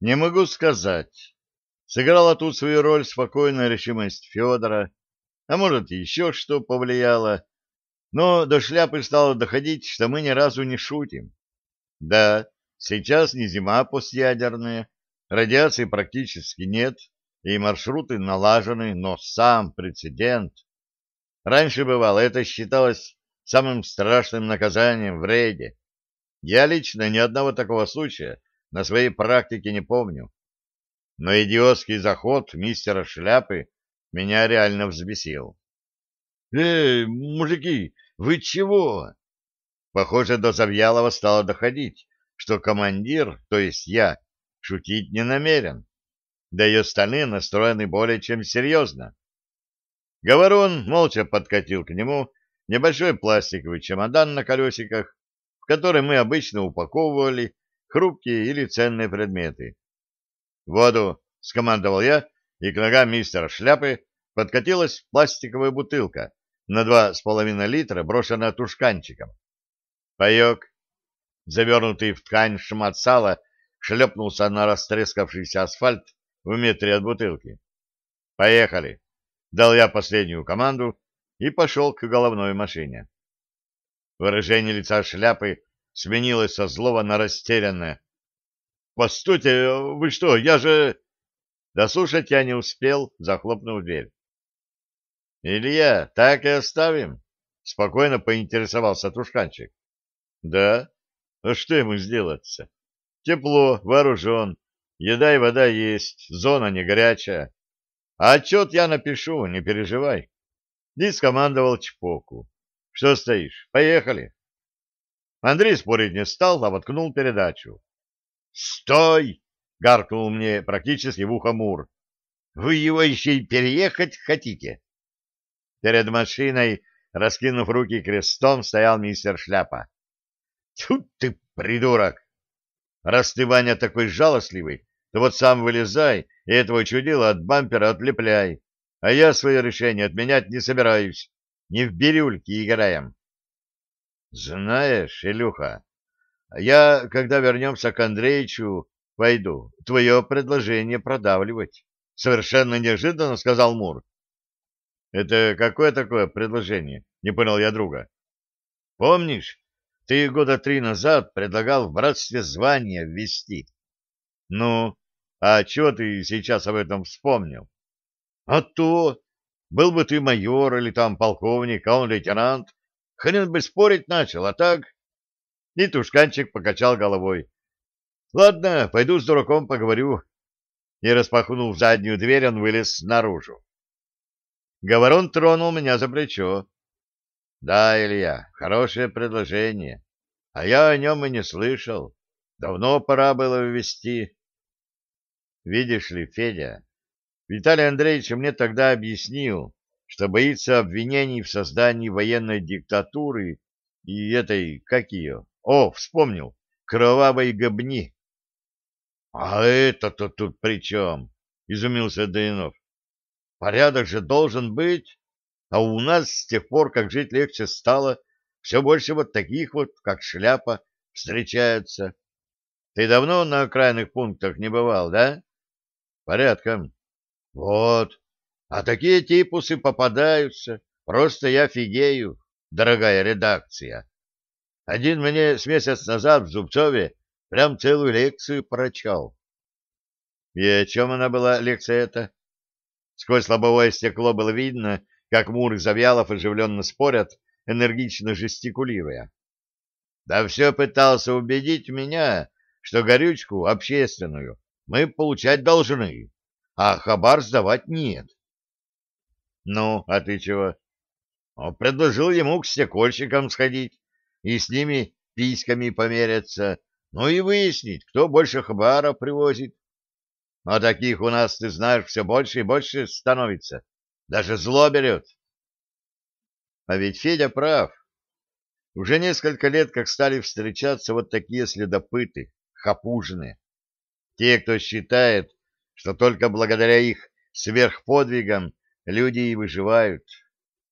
Не могу сказать. Сыграла тут свою роль спокойная решимость Федора, а может, еще что повлияло. Но до шляпы стало доходить, что мы ни разу не шутим. Да, сейчас не зима постядерная, радиации практически нет, и маршруты налажены, но сам прецедент. Раньше бывало, это считалось самым страшным наказанием в рейде. Я лично ни одного такого случая на своей практике не помню. Но идиотский заход мистера Шляпы меня реально взбесил. «Эй, мужики, вы чего?» Похоже, до Завьялова стало доходить, что командир, то есть я, шутить не намерен. Да и остальные настроены более чем серьезно. Говорун молча подкатил к нему небольшой пластиковый чемодан на колесиках, в который мы обычно упаковывали хрупкие или ценные предметы. «Воду!» — скомандовал я, и к ногам мистера Шляпы подкатилась пластиковая бутылка на два с половиной литра, брошенная тушканчиком. Паек, завернутый в ткань шмат сала, шлепнулся на растрескавшийся асфальт в метре от бутылки. «Поехали!» — дал я последнюю команду и пошел к головной машине. Выражение лица шляпы сменилось со злого на растерянное. «Постойте, вы что, я же...» Дослушать я не успел, захлопнув дверь. «Илья, так и оставим?» — спокойно поинтересовался Тушканчик. «Да? А что ему сделаться? Тепло, вооружен, еда и вода есть, зона не горячая. А отчет я напишу, не переживай». И скомандовал Чпоку. «Что стоишь? Поехали!» Андрей спорить не стал, а воткнул передачу. «Стой!» — гаркнул мне практически в ухо Мур. «Вы его еще и переехать хотите?» Перед машиной, раскинув руки крестом, стоял мистер Шляпа. «Тьфу ты, придурок! Раз ты, Ваня, такой жалостливый, то вот сам вылезай и этого чудила от бампера отлепляй, а я свое решение отменять не собираюсь. Не в бирюльке играем». Знаешь, Илюха, я, когда вернемся к Андреичу, пойду твое предложение продавливать. Совершенно неожиданно сказал Мур. Это какое такое предложение? Не понял я друга. Помнишь, ты года три назад предлагал в братстве звание ввести? Ну, а чего ты сейчас об этом вспомнил? А то, был бы ты майор или там полковник, а он лейтенант, Хрен бы спорить начал, а так... И Тушканчик покачал головой. Ладно, пойду с дураком поговорю. И распахнув заднюю дверь, он вылез наружу. Говорон тронул меня за плечо. Да, Илья, хорошее предложение. А я о нем и не слышал. Давно пора было ввести. Видишь ли, Федя, Виталий Андреевич мне тогда объяснил, что боится обвинений в создании военной диктатуры и этой, как ее, о, вспомнил, кровавой гобни. — А это-то тут при чем? — изумился Даинов. — Порядок же должен быть, а у нас с тех пор, как жить легче стало, все больше вот таких вот, как шляпа, встречаются. Ты давно на окраинных пунктах не бывал, да? — Порядком. — Вот. А такие типусы попадаются. Просто я фигею, дорогая редакция. Один мне с месяц назад в Зубцове прям целую лекцию прочел. И о чем она была, лекция эта? Сквозь лобовое стекло было видно, как Мур и Завьялов оживленно спорят, энергично жестикулируя. Да все пытался убедить меня, что горючку общественную мы получать должны, а хабар сдавать нет. Ну, а ты чего? Он предложил ему к стекольщикам сходить и с ними письками померяться, ну и выяснить, кто больше хабара привозит. А таких у нас, ты знаешь, все больше и больше становится. Даже зло берет. А ведь Федя прав. Уже несколько лет как стали встречаться вот такие следопыты, хапужные. Те, кто считает, что только благодаря их сверхподвигам люди и выживают.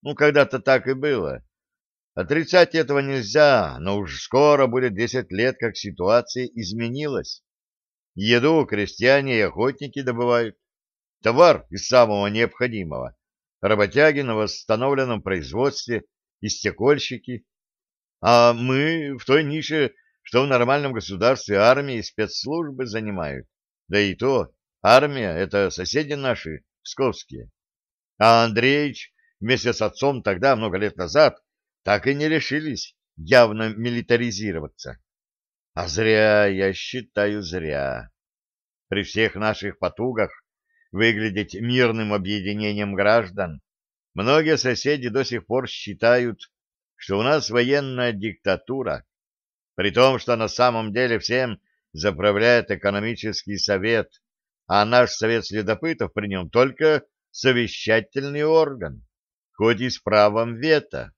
Ну, когда-то так и было. Отрицать этого нельзя, но уж скоро будет десять лет, как ситуация изменилась. Еду крестьяне и охотники добывают. Товар из самого необходимого. Работяги на восстановленном производстве и стекольщики. А мы в той нише, что в нормальном государстве армии и спецслужбы занимают. Да и то, армия — это соседи наши, псковские. А Андреевич вместе с отцом тогда, много лет назад, так и не решились явно милитаризироваться. А зря, я считаю, зря. При всех наших потугах выглядеть мирным объединением граждан, многие соседи до сих пор считают, что у нас военная диктатура, при том, что на самом деле всем заправляет экономический совет, а наш совет следопытов при нем только совещательный орган, хоть и с правом вето.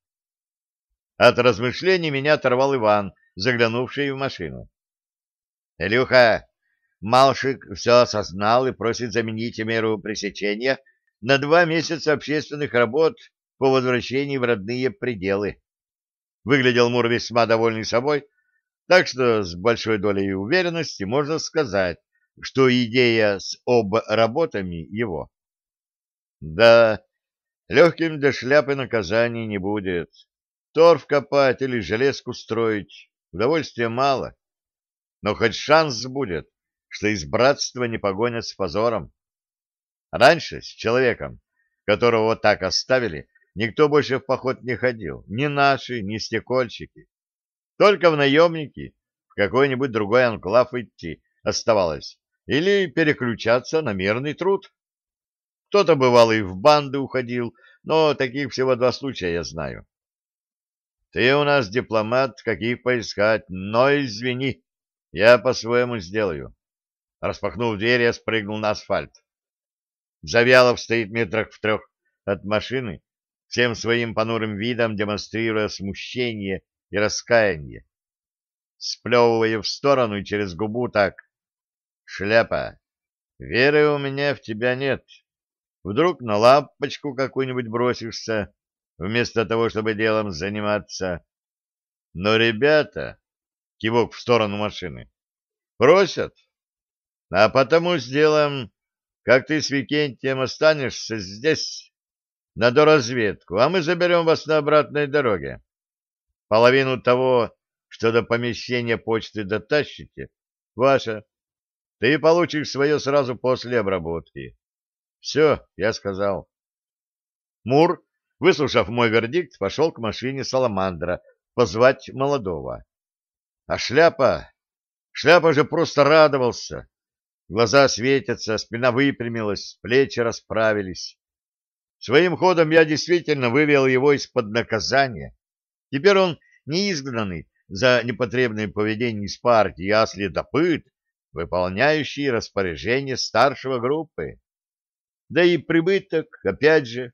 От размышлений меня оторвал Иван, заглянувший в машину. — Илюха, Малшик все осознал и просит заменить меру пресечения на два месяца общественных работ по возвращении в родные пределы. Выглядел Мур весьма довольный собой, так что с большой долей уверенности можно сказать, что идея с обработами его. Да, легким для шляпы наказаний не будет. Торф копать или железку строить удовольствия мало. Но хоть шанс будет, что из братства не погонят с позором. Раньше с человеком, которого вот так оставили, никто больше в поход не ходил, ни наши, ни стекольщики. Только в наемники в какой-нибудь другой анклав идти оставалось, или переключаться на мирный труд. Кто-то бывал и в банды уходил, но таких всего два случая я знаю. Ты у нас дипломат, каких поискать, но извини, я по-своему сделаю. Распахнув дверь, я спрыгнул на асфальт. Завьялов стоит метрах в трех от машины, всем своим понурым видом демонстрируя смущение и раскаяние. Сплевывая в сторону и через губу так. «Шляпа, веры у меня в тебя нет. Вдруг на лапочку какую-нибудь бросишься, вместо того, чтобы делом заниматься. Но ребята, кивок в сторону машины, просят, а потому сделаем, как ты с Викентием останешься здесь на доразведку, а мы заберем вас на обратной дороге. Половину того, что до помещения почты дотащите, ваша. Ты получишь свое сразу после обработки. Все, я сказал. Мур Выслушав мой вердикт, пошел к машине Саламандра позвать молодого. А шляпа... Шляпа же просто радовался. Глаза светятся, спина выпрямилась, плечи расправились. Своим ходом я действительно вывел его из-под наказания. Теперь он не изгнанный за непотребное поведение из партии, а следопыт, выполняющий распоряжение старшего группы. Да и прибыток, опять же,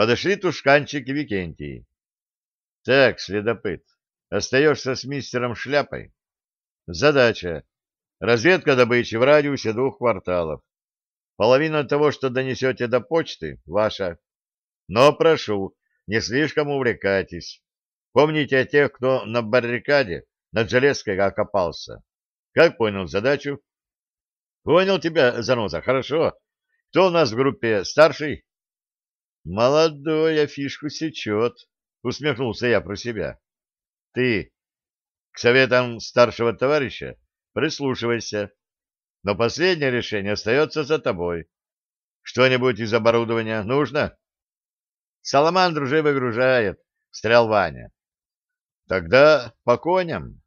Подошли Тушканчик и Викентий. — Так, следопыт, остаешься с мистером Шляпой. Задача — разведка добычи в радиусе двух кварталов. Половина того, что донесете до почты, ваша. Но прошу, не слишком увлекайтесь. Помните о тех, кто на баррикаде над железкой окопался. Как понял задачу? Понял тебя, заноза, хорошо. Кто у нас в группе старший? Молодой, а фишку сечет, усмехнулся я про себя. Ты к советам старшего товарища прислушивайся, но последнее решение остается за тобой. Что-нибудь из оборудования нужно? Саламандр уже выгружает, встрял Ваня. Тогда по коням.